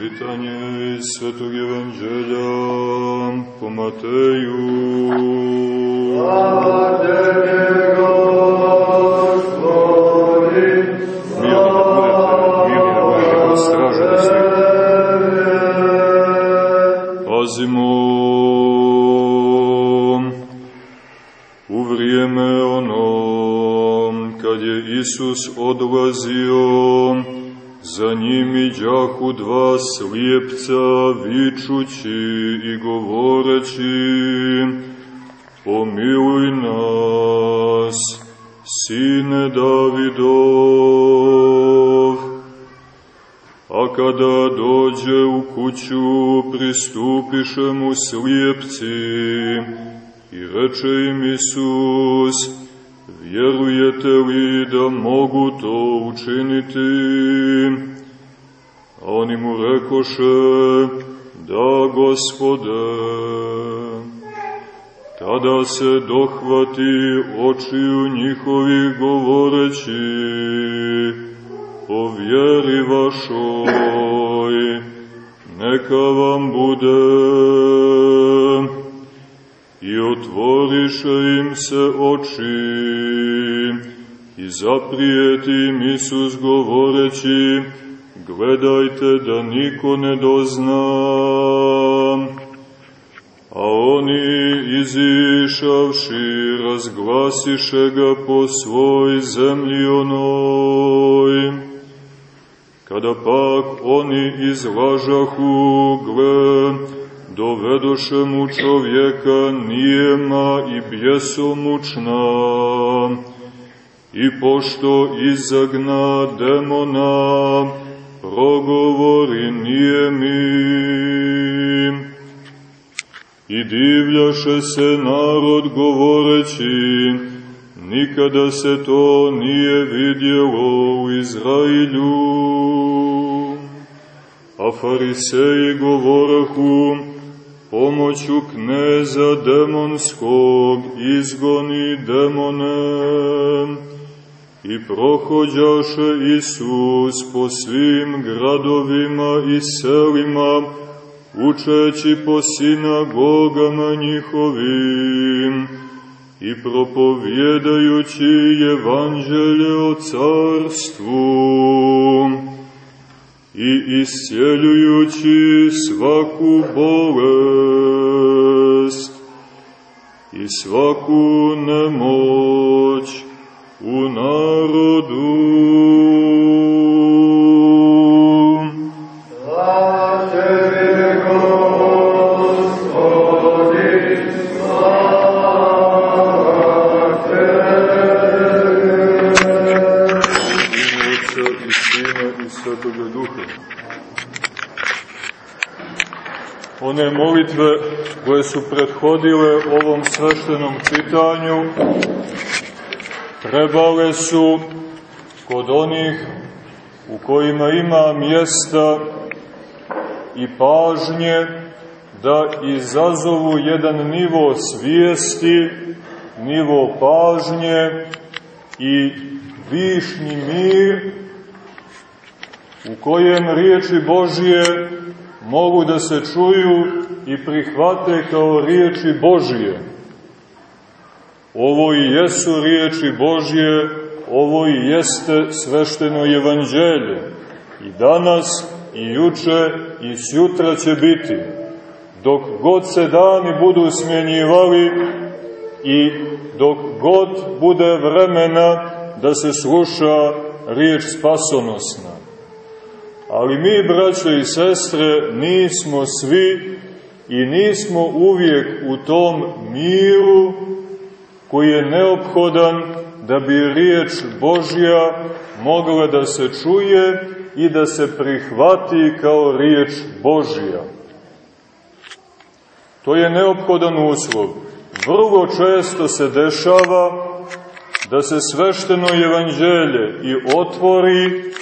Čitanje iz Svetog Evanđelja po Mateju. Slava Tebe, Gospodi, da ste. Pazimo u vrijeme ono kad je Isus odlazio iđahu dva slijepca, vičući i govoreći, Pomiluj nas, sine Davidov. A kada dođe u kuću, pristupiše mu slijepci i reče im Isus, vjerujete li da mogu to učiniti? Rekoše, da gospode. Tada se dohvati očiju njihovih govoreći, o vjeri vašoj, neka vam bude i otvoriše im se oči i zaprijeti im Isus govoreći gledajte da niko ne dozna. A oni izišavši razglasiše ga po svoj zemlji onoj. Kada pak oni izlažahu gle dovedoše mu čovjeka nijema i bjesomučna, i pošto izagna demona, divljaše se narod govoreći, nikada se to nije vidjelo u Izrailju. A fariseji govorahu, pomoću kneza demonskog izgoni demone i prohođaše Isus po svim gradovima i selima, učeći po sinagogama njihovim i propovjedajući evanđelje o carstvu i isceljujući svaku bolest i svaku nemoć u narodu. One molitve koje su prethodile ovom sveštenom čitanju trebale su kod onih u kojima ima mjesta i pažnje da izazovu jedan nivo svijesti, nivo pažnje i višnji mir u kojem riječi Božije mogu da se čuju i prihvate kao riječi Božije. Ovo i jesu riječi Božije, ovo i jeste svešteno evanđelje. I danas, i juče, i sjutra će biti. Dok god se dani budu smjenjivali i dok god bude vremena da se sluša riječ spasonosna. Ali mi, braćo i sestre, nismo svi i nismo uvijek u tom miru koji je neophodan da bi riječ Božja mogla da se čuje i da se prihvati kao riječ Božja. To je neophodan uslov. Vrlo često se dešava da se svešteno evanđelje i otvori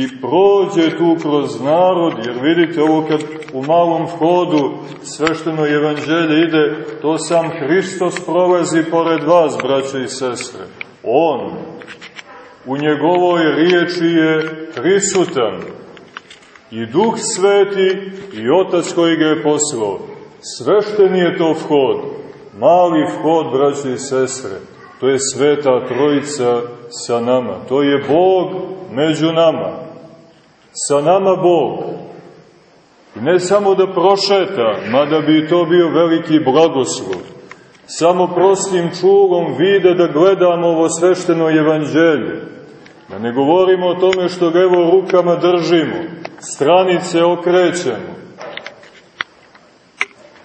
i prođe tu kroz narod, jer vidite ovo kad u malom hodu svešteno evanđelje ide, to sam Hristos prolazi pored vas, braće i sestre. On, u njegovoj riječi je prisutan. i Duh Sveti i Otac koji ga je poslao. Svešten je to vhod, mali vhod, braće i sestre. To je Sveta Trojica sa nama. To je Bog među nama. Sa nama Bog. I ne samo da prošeta, mada bi to bio veliki blagoslov, samo prostim čulom vide da gledamo ovo svešteno evanđelje, da ne govorimo o tome što ga evo rukama držimo, stranice okrećemo,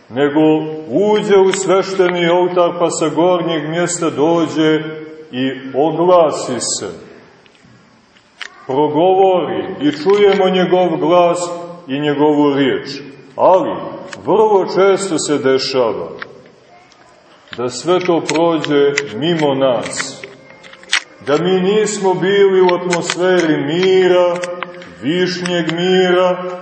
nego uđe u svešteni oltar pa sa gornjeg mjesta dođe i oglasi se, progovori i čujemo njegov glas i njegovu riječ. Ali, vrlo često se dešava da sve to prođe mimo nas, da mi nismo bili u atmosferi mira, višnjeg mira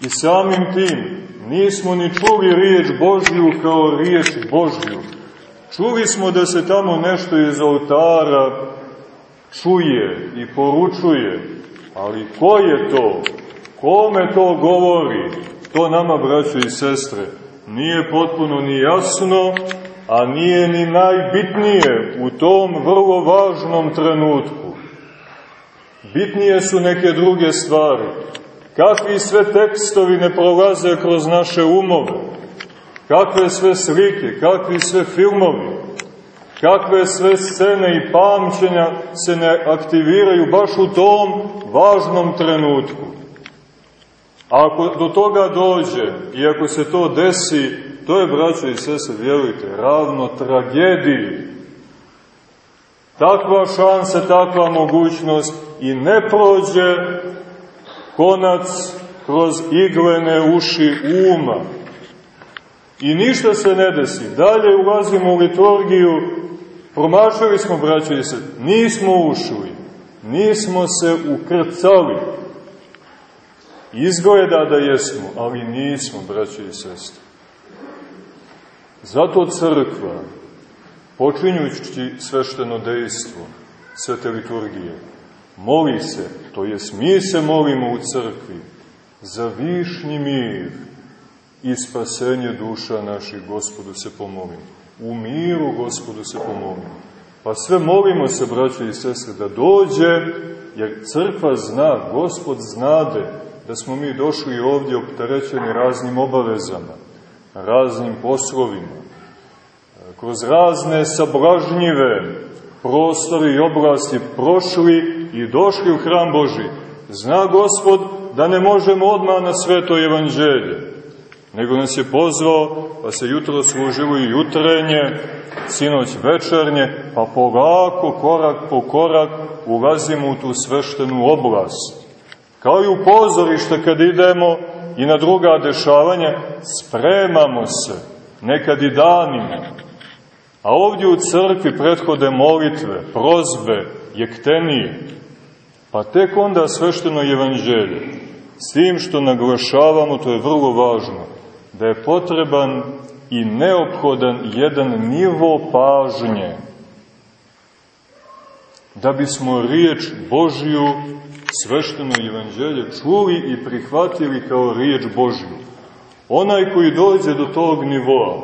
i samim tim nismo ni čuli riječ Božju kao riječ Božju. Čuli smo da se tamo nešto iz oltara čuje i poručuje, ali ko je to? Kome to govori? To nama, braćo i sestre, nije potpuno ni jasno, a nije ni najbitnije u tom vrlo važnom trenutku. Bitnije su neke druge stvari. Kakvi sve tekstovi ne prolaze kroz naše umove, kakve sve slike, kakvi sve filmovi, kakve sve scene i pamćenja se ne aktiviraju baš u tom važnom trenutku. A ako do toga dođe i ako se to desi, to je, braćo i sese, vjerujte, ravno tragediji. Takva šansa, takva mogućnost i ne prođe konac kroz iglene uši uma. I ništa se ne desi. Dalje ulazimo u liturgiju, promašali smo, braćo i sese, nismo ušli, nismo se ukrcali, Izgleda da jesmo, ali nismo, braći i sestri. Zato crkva, počinjući svešteno dejstvo svete liturgije, moli se, to jest mi se molimo u crkvi, za višnji mir i spasenje duša naših, gospodu se pomolimo. U miru, gospodu se pomolimo. Pa sve molimo se, braći i sestre, da dođe, jer crkva zna, gospod znade, da smo mi došli ovdje opterećeni raznim obavezama, raznim poslovima, kroz razne sablažnjive prostore i oblasti prošli i došli u hram Boži. Zna Gospod da ne možemo odmah na sveto evanđelje, nego nas je pozvao, pa se jutro služilo i jutrenje, sinoć večernje, pa polako, korak po korak, ulazimo u tu sveštenu oblast Kao i u pozorište kad idemo i na druga dešavanja, spremamo se, nekad i danima. A ovdje u crkvi prethode molitve, prozbe, jektenije, pa tek onda svešteno evanđelje. S tim što naglašavamo, to je vrlo važno, da je potreban i neophodan jedan nivo pažnje, da bismo riječ Božju svešteno evanđelje čuli i prihvatili kao riječ Božju. Onaj koji dođe do tog nivoa,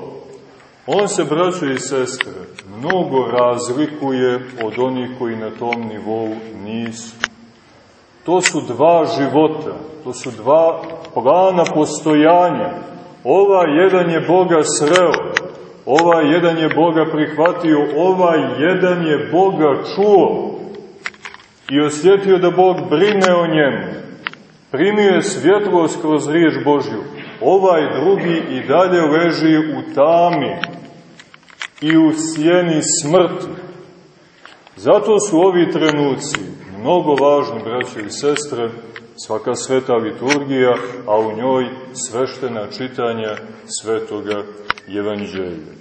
on se, braćo i sestre, mnogo razlikuje od onih koji na tom nivou nisu. To su dva života, to su dva plana postojanja. Ova jedan je Boga sreo, ovaj jedan je Boga prihvatio, ovaj jedan je Boga čuo i osjetio da Bog brine o njemu. Primio je svjetlost kroz riječ Božju. Ovaj drugi i dalje leži u tami i u sjeni smrti. Zato su ovi trenuci mnogo važni, braće i sestre, svaka sveta liturgija, a u njoj sveštena čitanja svetoga evanđelja.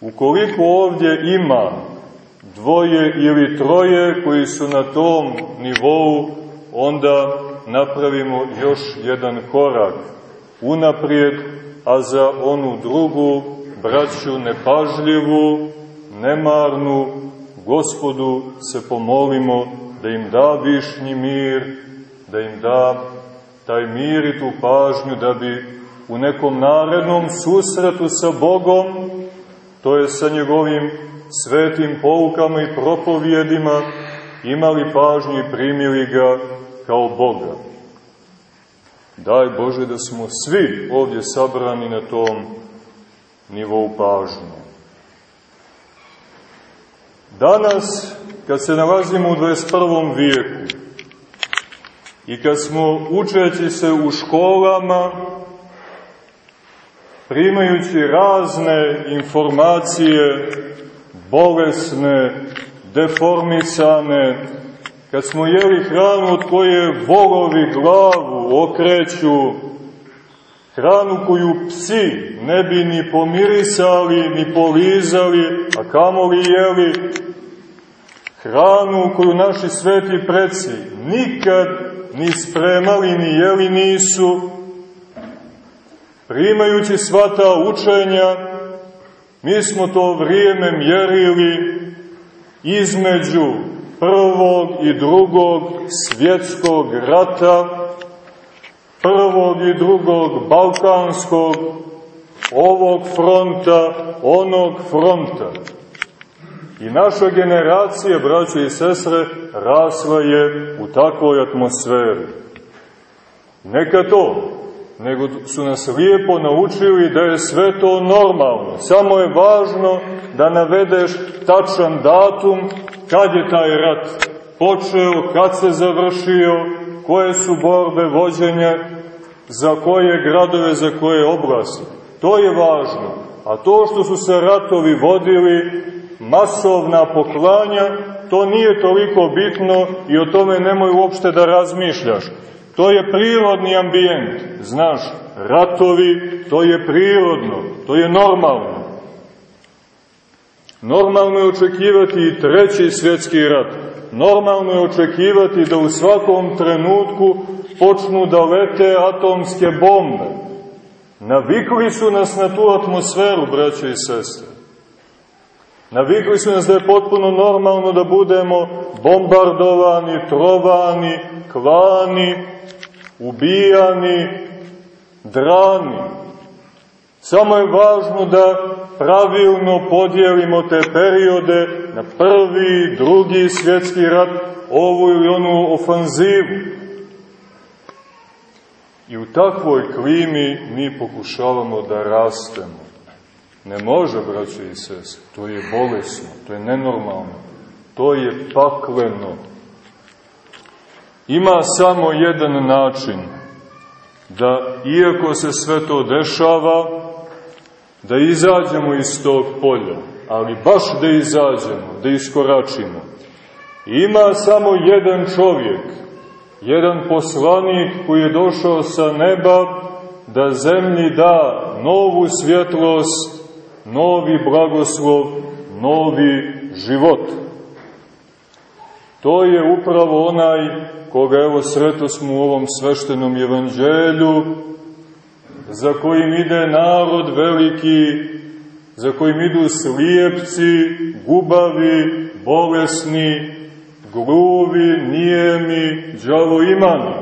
Ukoliko ovdje ima dvoje ili troje koji su na tom nivou, onda napravimo još jedan korak unaprijed, a za onu drugu braću nepažljivu, nemarnu, gospodu se pomolimo da im da višnji mir, da im da taj mir i tu pažnju da bi u nekom narednom susretu sa Bogom, to je sa njegovim svetim poukama i propovjedima, imali pažnju i primili ga kao Boga. Daj Bože da smo svi ovdje sabrani na tom nivou pažnje. Danas, kad se nalazimo u 21. vijeku i kad smo učeći se u školama, primajući razne informacije, bolesne, deformisane, kad smo jeli hranu od koje volovi glavu okreću, hranu koju psi ne bi ni pomirisali, ni polizali, a kamoli jeli, hranu koju naši sveti preci nikad ni spremali, ni jeli nisu, primajući sva ta učenja, mi smo to vrijeme mjerili između prvog i drugog svjetskog rata, prvog i drugog balkanskog, ovog fronta, onog fronta. I naša generacija, braće i sestre, rasla je u takvoj atmosferi. Neka to, nego su nas lijepo naučili da je sve to normalno. Samo je važno da navedeš tačan datum kad je taj rat počeo, kad se završio, koje su borbe vođenja, za koje gradove, za koje oblasti. To je važno. A to što su se ratovi vodili, masovna poklanja, to nije toliko bitno i o tome nemoj uopšte da razmišljaš. To je prirodni ambijent, znaš, ratovi, to je prirodno, to je normalno. Normalno je očekivati i treći svjetski rat. Normalno je očekivati da u svakom trenutku počnu da lete atomske bombe. Navikli su nas na tu atmosferu, braće i sestre. Navikli su nas da je potpuno normalno da budemo bombardovani, trovani, klani, ubijani, drani. Samo je važno da pravilno podijelimo te periode na prvi, drugi svjetski rat, ovu ili onu ofanzivu. I u takvoj klimi mi pokušavamo da rastemo. Ne može, braće i sese, to je bolesno, to je nenormalno, to je pakleno. Ima samo jedan način da, iako se sve to dešava, da izađemo iz tog polja, ali baš da izađemo, da iskoračimo. Ima samo jedan čovjek, jedan poslanik koji je došao sa neba da zemlji da novu svjetlost, novi blagoslov, novi život. To je upravo onaj koga evo sreto smo u ovom sveštenom evanđelju, za kojim ide narod veliki, za kojim idu slijepci, gubavi, bolesni, gluvi, nijemi, džavoimani,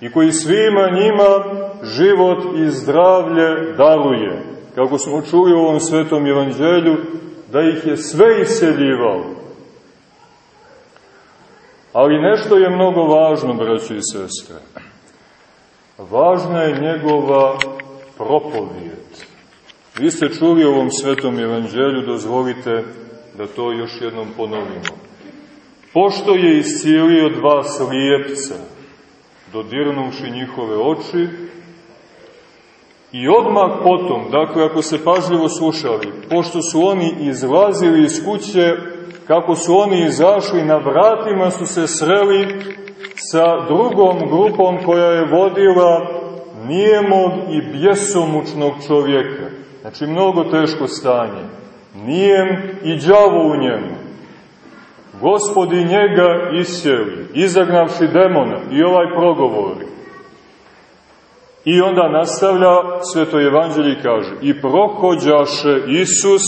i koji svima njima život i zdravlje daruje. Kako smo čuli u ovom svetom evanđelju, da ih je sve iseljivao. Ali nešto je mnogo važno, braći i sestre. Važna je njegova propovijet. Vi ste čuli u ovom svetom evanđelju, dozvolite da to još jednom ponovimo. Pošto je iscijelio dva slijepca, dodirnuvši njihove oči, i odmah potom, dakle, ako se pažljivo slušali, pošto su oni izlazili iz kuće, kako su oni izašli, na vratima su se sreli sa drugom grupom koja je vodila nijemog i bjesomučnog čovjeka. Znači, mnogo teško stanje. Nijem i đavo u njemu. Gospodi njega isjeli, izagnavši demona, i ovaj progovori. I onda nastavlja sveto evanđelje i kaže, i prohođaše Isus,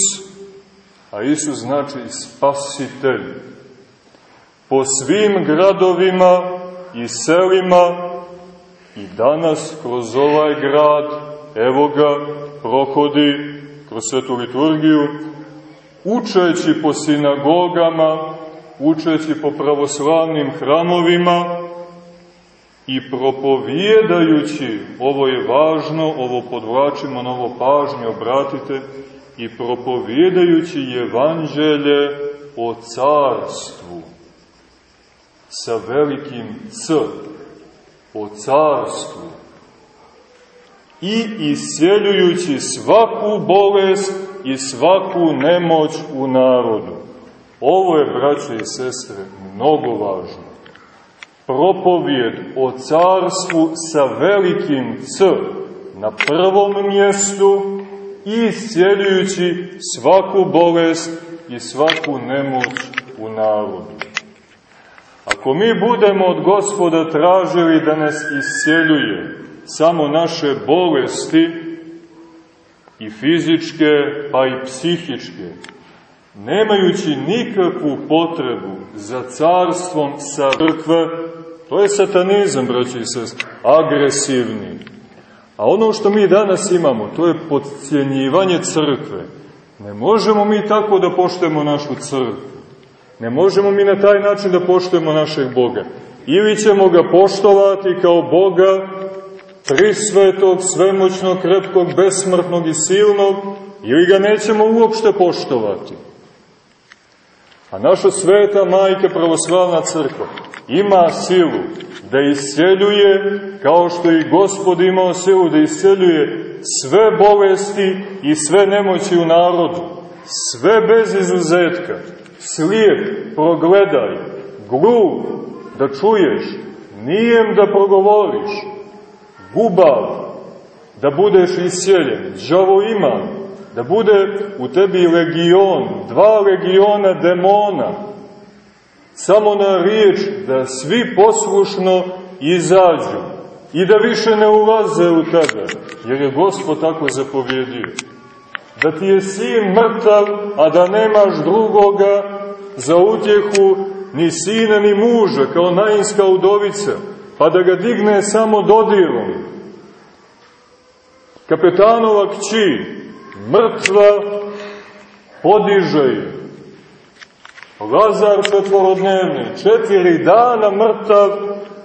a Isus znači spasitelj, po svim gradovima i selima i danas kroz ovaj grad, evo ga, prohodi kroz svetu liturgiju, učeći po sinagogama, učeći po pravoslavnim hramovima i propovjedajući, ovo je važno, ovo podvlačimo na ovo pažnje, obratite, i propovjedajući evanđelje o carstvu sa velikim C, o carstvu i isjeljujući svaku bolest i svaku nemoć u narodu. Ovo je, braće i sestre, mnogo važno. Propovjed o carstvu sa velikim C na prvom mjestu i isjeljujući svaku bolest i svaku nemoć u narodu. Ako mi budemo od gospoda tražili da nas isjeljuje samo naše bolesti i fizičke pa i psihičke, nemajući nikakvu potrebu za carstvom sa crkve, to je satanizam, braći i sest, agresivni. A ono što mi danas imamo, to je podcjenjivanje crkve. Ne možemo mi tako da poštujemo našu crkvu. Ne možemo mi na taj način da poštujemo našeg Boga. Ili ćemo ga poštovati kao Boga trisvetog, svemoćnog, krepkog, besmrtnog i silnog, ili ga nećemo uopšte poštovati. A naša sveta majka pravoslavna crkva ima silu da isceljuje, kao što i gospod imao silu da isceljuje sve bolesti i sve nemoći u narodu, sve bez izuzetka, slijep, progledaj, glup, da čuješ, nijem da progovoriš, gubav, da budeš isjeljen, džavo ima, da bude u tebi legion, dva legiona demona, samo na riječ da svi poslušno izađu i da više ne ulaze u tebe, jer je Gospod tako zapovjedio. Da ti je sin mrtav, a da nemaš drugoga za utjehu ni sina ni muža, kao najinska udovica, pa da ga digne samo dodirom. Kapetanova kći, mrtva, podiže je. Lazar četvorodnevni, četiri dana mrtav,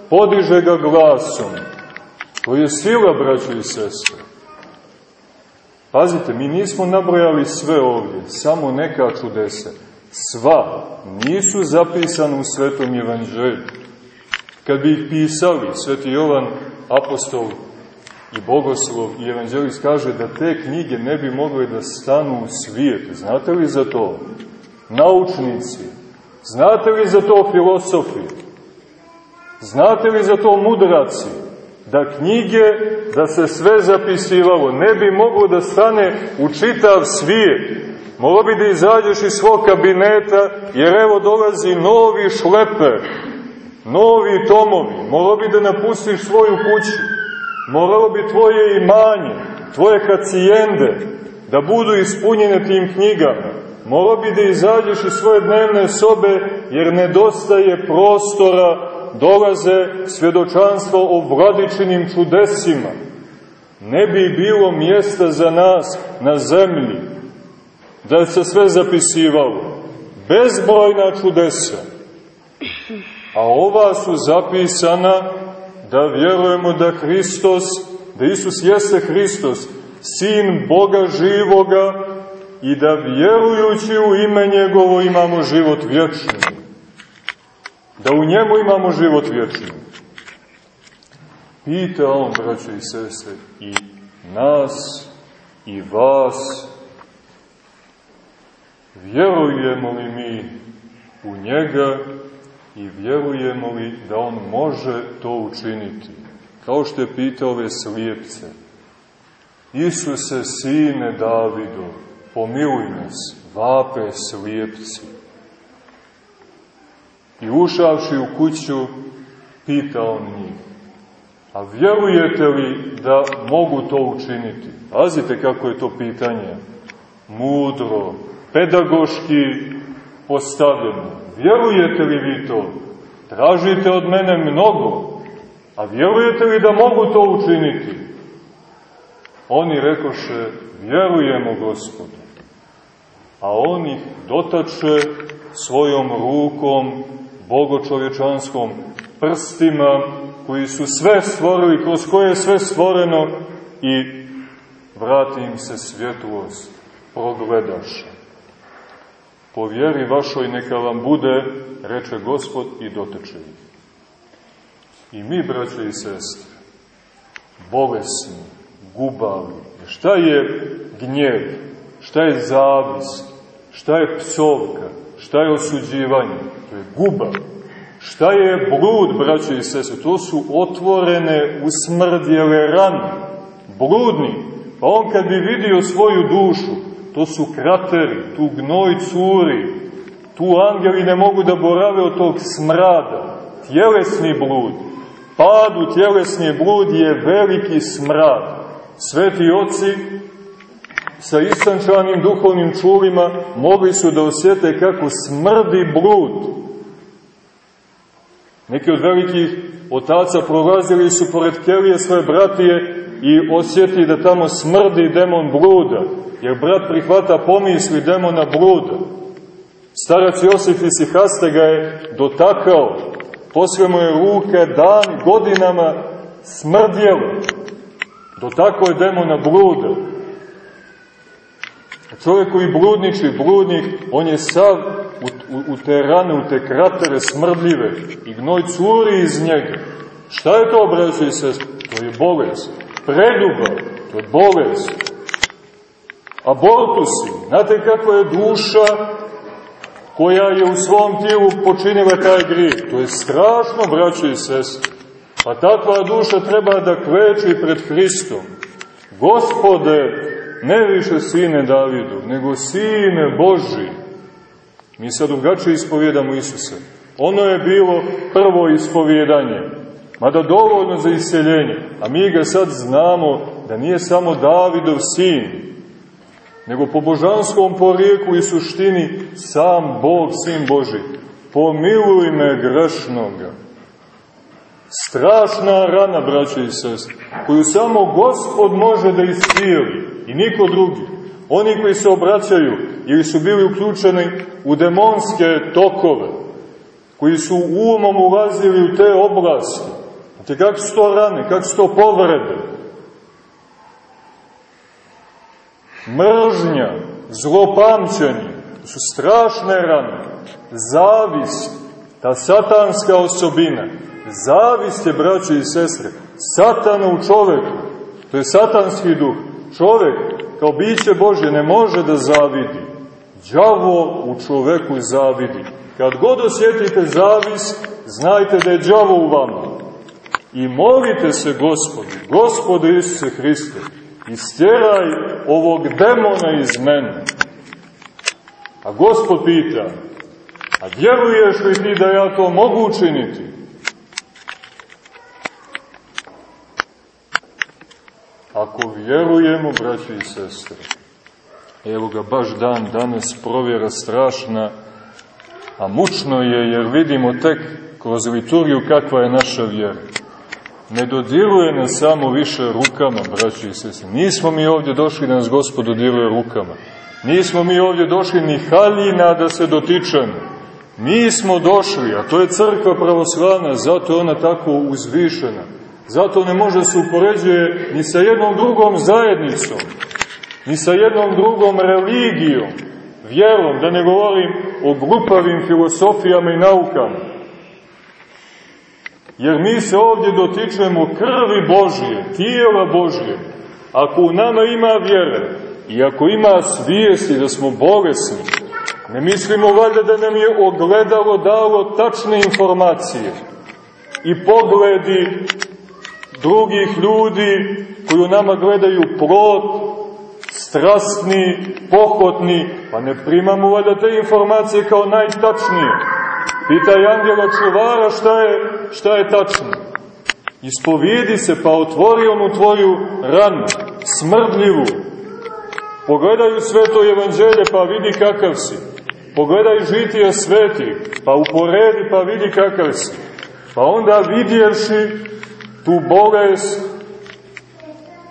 podiže ga glasom. To je sila, braćo i sestre. Pazite, mi nismo nabrojali sve ovdje, samo neka čudesa. Sva nisu zapisane u Svetom Evanđelju. Kad bi ih pisali, Sveti Jovan, apostol i bogoslov i evanđelist kaže da te knjige ne bi mogle da stanu u svijet. Znate li za to? Naučnici. Znate li za to filosofi? Znate li za to mudraci? Da knjige, da se sve zapisivalo, ne bi moglo da stane u čitav svijet. Moglo bi da izađeš iz svog kabineta, jer evo dolazi novi šleper, novi tomovi. Moglo bi da napustiš svoju kuću. Moralo bi tvoje imanje, tvoje hacijende, da budu ispunjene tim knjigama. Moralo bi da izađeš iz svoje dnevne sobe, jer nedostaje prostora, dolaze svjedočanstvo o vladičinim čudesima. Ne bi bilo mjesta za nas na zemlji, da se sve zapisivalo. Bezbrojna čudesa. A ova su zapisana da vjerujemo da Hristos, da Isus jeste Hristos, Sin Boga živoga i da vjerujući u ime njegovo imamo život vječni. Da u njemu imamo život vječni. Pita on, braće i sestre, i nas, i vas, vjerujemo li mi u njega i vjerujemo li da on može to učiniti? Kao što je pitao ove slijepce. Isuse, sine Davido, pomiluj nas, vape slijepci. I ušavši u kuću, pita on njih. A vjerujete li da mogu to učiniti? Pazite kako je to pitanje. Mudro, pedagoški postavljeno. Vjerujete li vi to? Tražite od mene mnogo. A vjerujete li da mogu to učiniti? Oni rekoše, vjerujemo gospodu. A on ih dotače svojom rukom, bogočovječanskom, prstima, koji su sve stvorili, kroz koje je sve stvoreno i vrati im se svjetlost, progledaše. Po vjeri vašoj neka vam bude, reče Gospod i doteče ih. I mi, braće i sestre, bolesni, gubavi, šta je gnjev, šta je zavis, šta je psovka, šta je osuđivanje, to je guba. Šta je blud, braće i sestre, to su otvorene, usmrdjele rane, bludni. Pa on kad bi vidio svoju dušu, to su krateri, tu gnoj curi, tu angeli ne mogu da borave od tog smrada, tjelesni blud. Pad u tjelesni blud je veliki smrad. Sveti oci sa istančanim duhovnim čulima mogli su da osjete kako smrdi blud. Neki od velikih otaca prolazili su pored kelije svoje bratije i osjeti da tamo smrdi demon bluda, jer brat prihvata pomisli demona bluda. Starac Josif Isihaste ga je dotakao, posle mu je ruke dan godinama smrdjelo. Dotakao je demona bluda. A čovjek koji bludniči, bludnik, on je sav u, u, u te rane, u te kratere smrdljive i gnoj curi iz njega. Šta je to, braći i sest? To je bolest. Preduba, to je bolest. Abortusi, znate kakva je duša koja je u svom tijelu počinila taj grih. To je strašno, braći i sest. Pa takva duša treba da kveči pred Hristom. Gospode, ne više sine Davidu, nego sine Boži. Mi sad drugačije ispovjedamo Isusa. Ono je bilo prvo ispovjedanje, mada dovoljno za iseljenje, a mi ga sad znamo da nije samo Davidov sin, nego po božanskom porijeku i suštini sam Bog, sin Boži. Pomiluj me grešnoga. Strašna rana, braće i sestre, koju samo Gospod može da iscijeli i niko drugi. Oni koji se obraćaju ili su bili uključeni u demonske tokove, koji su umom ulazili u te oblasti. Znate kako su to rane, kako su to povrede? Mržnja, zlopamćenje, to su strašne rane. Zavist, ta satanska osobina, zavist je, braće i sestre, satana u čoveku, to je satanski duh. Čovek, kao biće Božje, ne može da zavidi. Đavo u čoveku zavidi. Kad god osjetite zavis, znajte da je đavo u vama. I molite se gospodu, gospodu Isuse Hriste, istjeraj ovog demona iz mene. A gospod pita, a vjeruješ li ti da ja to mogu učiniti? Ako vjerujemo, braći i sestre, evo ga baš dan danas provjera strašna, a mučno je jer vidimo tek kroz liturgiju kakva je naša vjera. Ne dodiruje nas samo više rukama, braći i sestre. Nismo mi ovdje došli da nas Gospod dodiruje rukama. Nismo mi ovdje došli ni haljina da se dotičemo. Nismo došli, a to je crkva pravoslavna, zato je ona tako uzvišena Zato ne može se upoređuje ni sa jednom drugom zajednicom, ni sa jednom drugom religijom, vjerom, da ne govorim o grupavim filosofijama i naukama. Jer mi se ovdje dotičemo krvi Božije, tijela Božije. Ako u nama ima vjere i ako ima svijesti da smo bolesni, ne mislimo valjda da nam je ogledalo dalo tačne informacije i pogledi drugih ljudi koji u nama gledaju plot, strastni, pohotni, pa ne primamo valjda te informacije kao najtačnije. Pitaj angela čuvara šta je, šta je tačno. Ispovijedi se, pa otvori onu tvoju ranu, smrdljivu. Pogledaj u sveto evanđelje, pa vidi kakav si. Pogledaj žitije sveti, pa uporedi, pa vidi kakav si. Pa onda vidjevši tu bolest,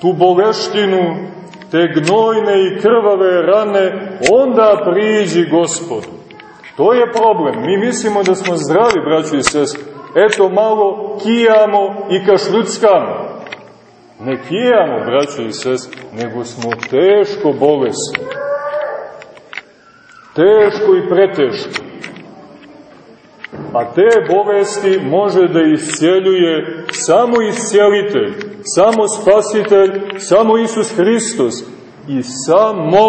tu boleštinu, te gnojne i krvave rane, onda priđi gospodu. To je problem. Mi mislimo da smo zdravi, braći i sestri. Eto, malo kijamo i kašruckamo. Ne kijamo, braći i sestri, nego smo teško bolesni. Teško i preteško. A te bolesti može da iscijeljuje samo iscijelitelj, samo spasitelj, samo Isus Hristos i samo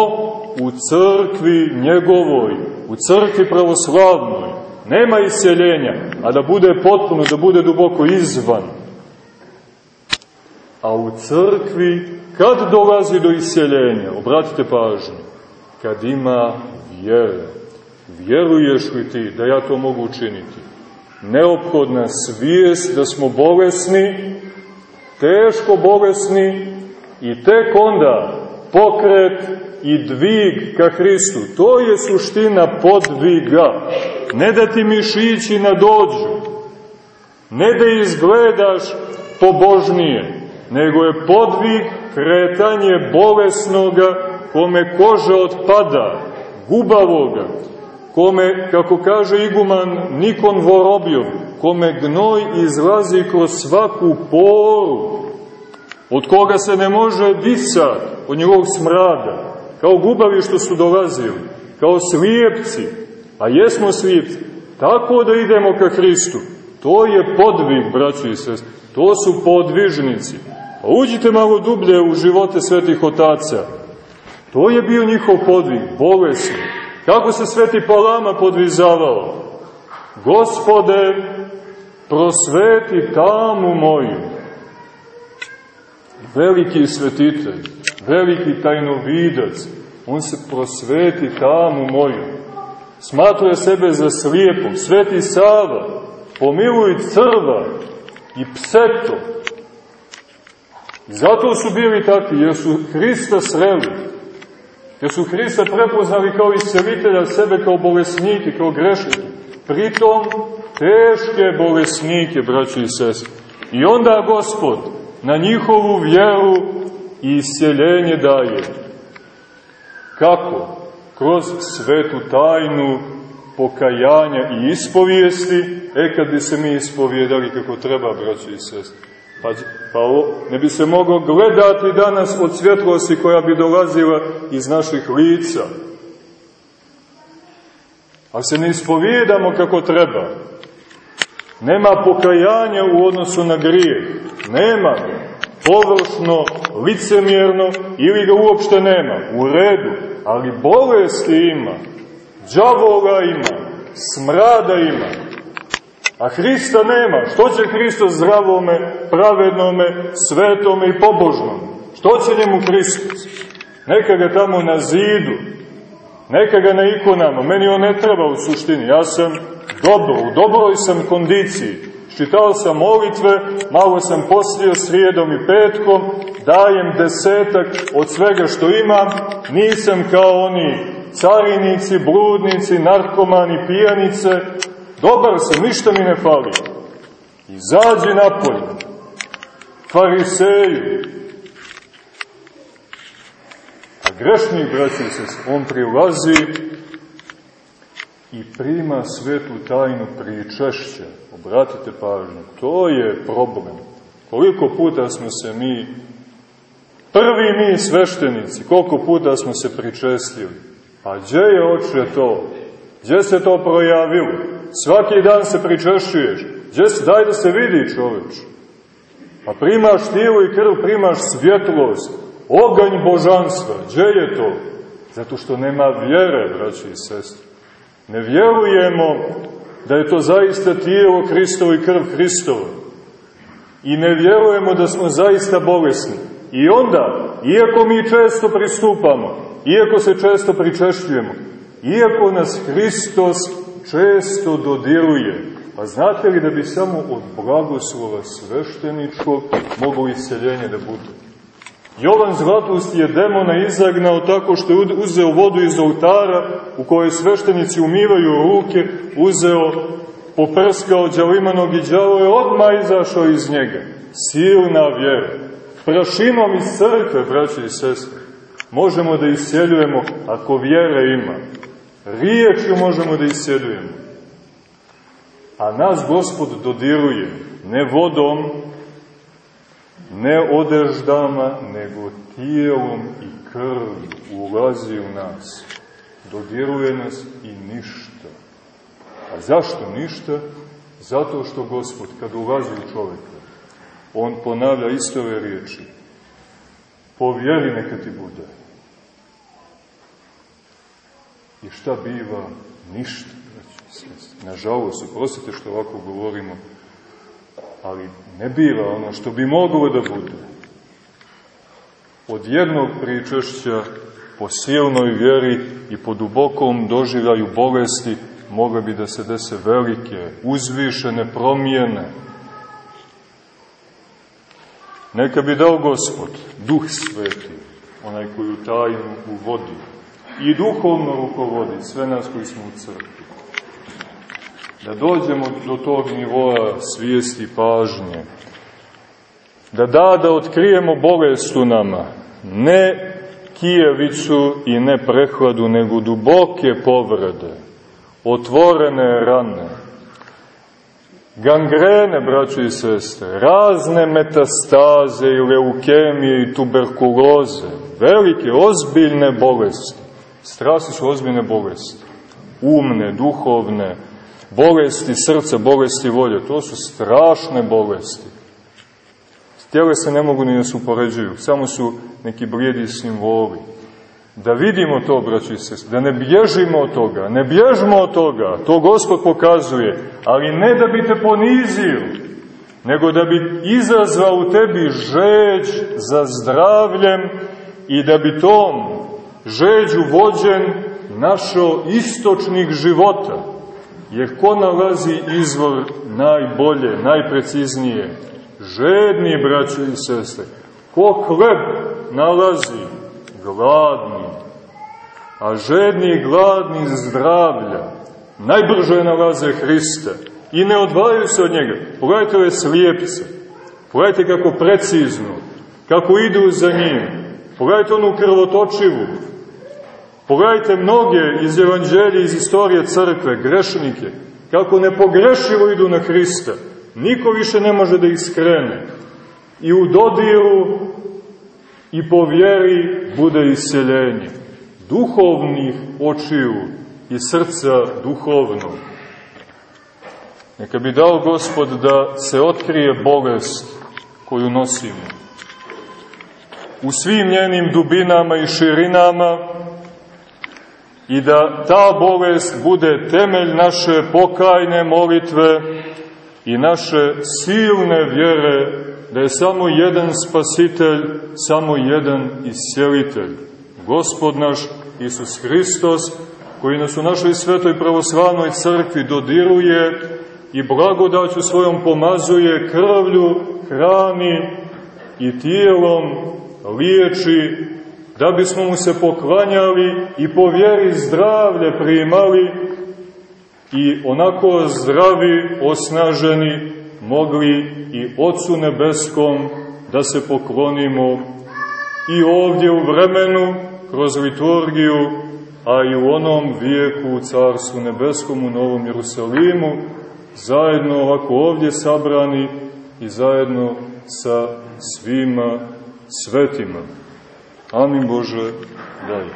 u crkvi njegovoj, u crkvi pravoslavnoj. Nema isceljenja, a da bude potpuno, da bude duboko izvan. A u crkvi, kad dolazi do isceljenja, obratite pažnju, kad ima vjere. Vjeruješ li ti da ja to mogu učiniti? Neophodna svijest da smo bolesni, teško bolesni i tek onda pokret i dvig ka Hristu. To je suština podviga. Ne da ti mišići nadođu, ne da izgledaš pobožnije, nego je podvig kretanje bolesnoga kome koža otpada, gubavoga, kome, kako kaže iguman Nikon Vorobjov, kome gnoj izlazi kroz svaku poru, od koga se ne može disati, od njegovog smrada, kao gubavi što su dolazili, kao slijepci, a jesmo slijepci, tako da idemo ka Hristu. To je podvig, braći i sest, to su podvižnici. Pa uđite malo dublje u živote svetih otaca. To je bio njihov podvig, bolesni. Kako se sveti Palama podvizavao? Gospode, prosveti tamu moju. Veliki svetitelj, veliki tajnovidac, on se prosveti tamu moju. Smatruje sebe za slijepog. Sveti Sava, pomiluj crva i pseto. Zato su bili takvi, jer su Hrista sreli. Jer su Hrista prepoznali kao iscelitelja sebe kao bolesnike, kao grešnike. Pritom teške bolesnike, braći i sest. I onda Gospod na njihovu vjeru i isceljenje daje. Kako? Kroz svetu tajnu pokajanja i ispovijesti, e kad bi se mi ispovijedali kako treba, braći i sestri. Pa, pa o, ne bi se moglo gledati danas od svjetlosti koja bi dolazila iz naših lica. A se ne ispovijedamo kako treba. Nema pokajanja u odnosu na grijeh. Nema površno, licemjerno ili ga uopšte nema. U redu, ali bolesti ima, džavoga ima, smrada ima. A Hrista nema. Što će Hristo zdravome, pravednome, svetome i pobožnom? Što će njemu Hristos? Neka ga tamo na zidu, neka ga na ikonama. Meni on ne treba u suštini. Ja sam dobro, u dobroj sam kondiciji. Čitao sam molitve, malo sam postio srijedom i petkom, dajem desetak od svega što imam, nisam kao oni carinici, bludnici, narkomani, pijanice, dobar sam, ništa mi ne fali. Izađi napolje, fariseju, a grešnik, braći se, on prilazi i prima svetu tajnu pričešća. Obratite pažnju, to je problem. Koliko puta smo se mi, prvi mi sveštenici, koliko puta smo se pričestili? Pa gdje je oče to? Gdje se to projavilo? Svaki dan se pričešćuješ. Gdje se, daj da se vidi čoveč. Pa primaš tijelo i krv, primaš svjetlost, oganj božanstva. Gdje je to? Zato što nema vjere, braći i sestri. Ne vjerujemo da je to zaista tijelo Hristovo i krv Hristovo. I ne vjerujemo da smo zaista bolesni. I onda, iako mi često pristupamo, iako se često pričešćujemo, iako nas Hristos često dodiruje, pa znate li da bi samo od blagoslova svešteničkog moglo isceljenje da bude? Jovan Zlatust je demona izagnao tako što je uzeo vodu iz oltara u kojoj sveštenici umivaju ruke, uzeo, poprskao djalimanog i djavo je odmah izašao iz njega. silna vjera. Prašinom iz crkve, braće i sestre, možemo da isjeljujemo ako vjere ima. Riječju možemo da isjeljujemo. A nas Gospod dodiruje ne vodom, ne odeždama, nego tijelom i krv ulazi u nas. Dodiruje nas i ništa. A zašto ništa? Zato što Gospod, kad ulazi u čovjeka, on ponavlja isto ove riječi. Povjeri neka ti bude. I šta biva? Ništa. Nažalost, uprostite što ovako govorimo, ali ne biva ono što bi moglo da bude. Od jednog pričešća po silnoj vjeri i po dubokom doživljaju bolesti mogle bi da se dese velike, uzvišene promijene. Neka bi dao Gospod, Duh Sveti, onaj koju tajnu uvodi i duhovno rukovodi sve nas koji smo u crkvi. Da dođemo do tog nivoa svijesti pažnje, da da da otkrijemo bolest u nama, ne kijevicu i ne prehladu, nego duboke povrede, otvorene rane, gangrene, braćo i sestre, razne metastaze i leukemije i tuberkuloze, velike, ozbiljne bolesti. Strasti su ozbiljne bolesti. Umne, duhovne, bolesti srca, bolesti volje. To su strašne bolesti. Tijele se ne mogu ni da se upoređuju, samo su neki blijedi simboli. Da vidimo to, braći sest, da ne bježimo od toga, ne bježimo od toga, to Gospod pokazuje, ali ne da bi te ponizio, nego da bi izazvao u tebi žeđ za zdravljem i da bi tom žeđu vođen našo istočnik života. Jer ko nalazi izvor najbolje, najpreciznije? Žedni, braći i sestre. Ko hleb nalazi? Gladni. A žedni i gladni zdravlja najbrže nalaze Hrista i ne odvajaju se od njega. Pogledajte ove slijepce. Pogledajte kako precizno, kako idu za njim. Pogledajte onu krvotočivu. Pogledajte mnoge iz evanđelja, iz istorije crkve, grešnike, kako nepogrešivo idu na Hrista. Niko više ne može da ih skrene. I u dodiru i po vjeri bude isjeljenje. Duhovnih očiju i srca duhovno. Neka bi dao Gospod da se otkrije bolest koju nosimo. U svim njenim dubinama i širinama i da ta bolest bude temelj naše pokajne molitve i naše silne vjere da je samo jedan spasitelj, samo jedan iscelitelj. Gospod naš Isus Hristos, koji nas u našoj svetoj pravoslavnoj crkvi dodiruje i blagodaću svojom pomazuje krvlju, hrani i tijelom liječi, da bismo mu se poklanjali i po vjeri zdravlje primali i onako zdravi, osnaženi, mogli i Otcu Nebeskom da se poklonimo i ovdje u vremenu, kroz liturgiju, a i u onom vijeku u Carstvu Nebeskom u Novom Jerusalimu, zajedno ovako ovdje sabrani i zajedno sa svima svetima. Amin Bože, daj.